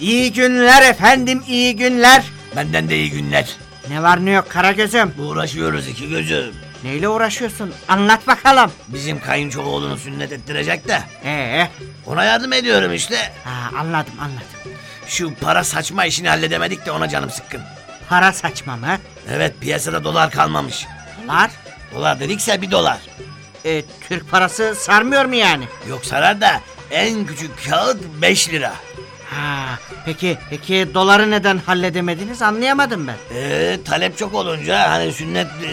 İyi günler efendim iyi günler. Benden de iyi günler. Ne var ne yok Karagöz'üm. Uğraşıyoruz iki gözüm. Neyle uğraşıyorsun? Anlat bakalım. Bizim kayınço oğlunu sünnet ettirecek de. Ee, Ona yardım ediyorum işte. ha, anladım anladım. Şu para saçma işini halledemedik de ona canım sıkkın. Para saçma mı? Evet piyasada dolar kalmamış. Dolar. Dolar dedikse bir dolar. E, Türk parası sarmıyor mu yani? Yok sarar da en küçük kağıt 5 lira. Ha, peki peki doları neden halledemediniz anlayamadım ben. Ee, talep çok olunca hani sünnet e,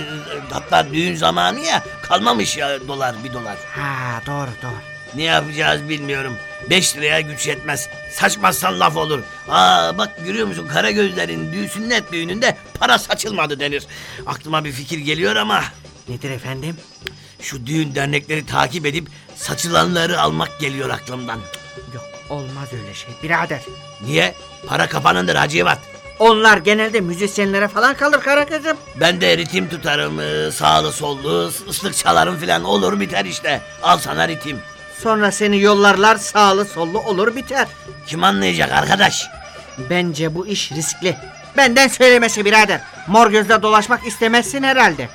hatta düğün zamanı ya kalmamış ya dolar bir dolar. Ha doğru doğru. Ne yapacağız bilmiyorum. 5 liraya güç yetmez. Saçmazsan laf olur. Aa bak görüyor musun kara gözlerin düğün sünnet düğününde para saçılmadı denir. Aklıma bir fikir geliyor ama Nedir efendim? şu düğün dernekleri takip edip saçılanları almak geliyor aklımdan. Yok olmaz öyle şey birader. Niye? Para kapanındır Hacivat. Onlar genelde müzisyenlere falan kalır Karagöz'üm. Ben de ritim tutarım, e, sağlı sollu, ıslık çalarım filan olur biter işte. Al sana ritim. Sonra seni yollarlar sağlı sollu olur biter. Kim anlayacak arkadaş? Bence bu iş riskli. Benden söylemesi birader. Mor gözle dolaşmak istemezsin herhalde.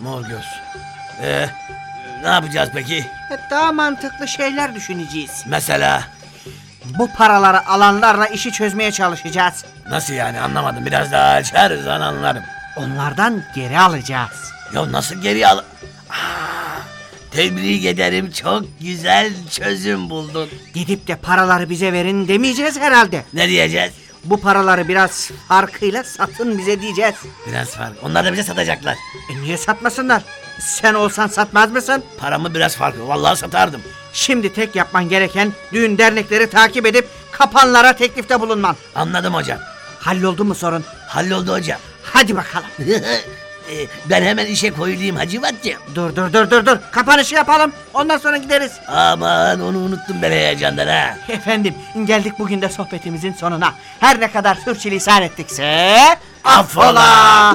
Mor göz. Ee, ne yapacağız peki? E, Daha mantıklı şeyler düşüneceğiz. Mesela Bu paraları alanlarla işi çözmeye çalışacağız. nasıl yani anlamadım. Biraz daha açarız lan anlarım. Onlardan geri alacağız. Ya nasıl geri al... Aa, tebrik ederim çok güzel çözüm buldun. Gidip de paraları bize verin demeyeceğiz herhalde. Ne diyeceğiz? Bu paraları biraz farkıyla satın bize diyeceğiz. Biraz fark. Onlar da bize satacaklar. E niye satmasınlar? Sen olsan satmaz mısın? Paramı biraz farklı. Vallahi satardım. Şimdi tek yapman gereken düğün dernekleri takip edip kapanlara teklifte bulunman. Anladım hocam. Halloldu mu sorun? Halloldu hocam. Hadi bakalım. Ee, ben hemen işe koyulayım Hacivat'cığım. Dur dur dur dur dur. Kapanışı yapalım. Ondan sonra gideriz. Aman onu unuttum ben heyecandan ha. Efendim geldik bugün de sohbetimizin sonuna. Her ne kadar sürçülisan ettikse... Affola!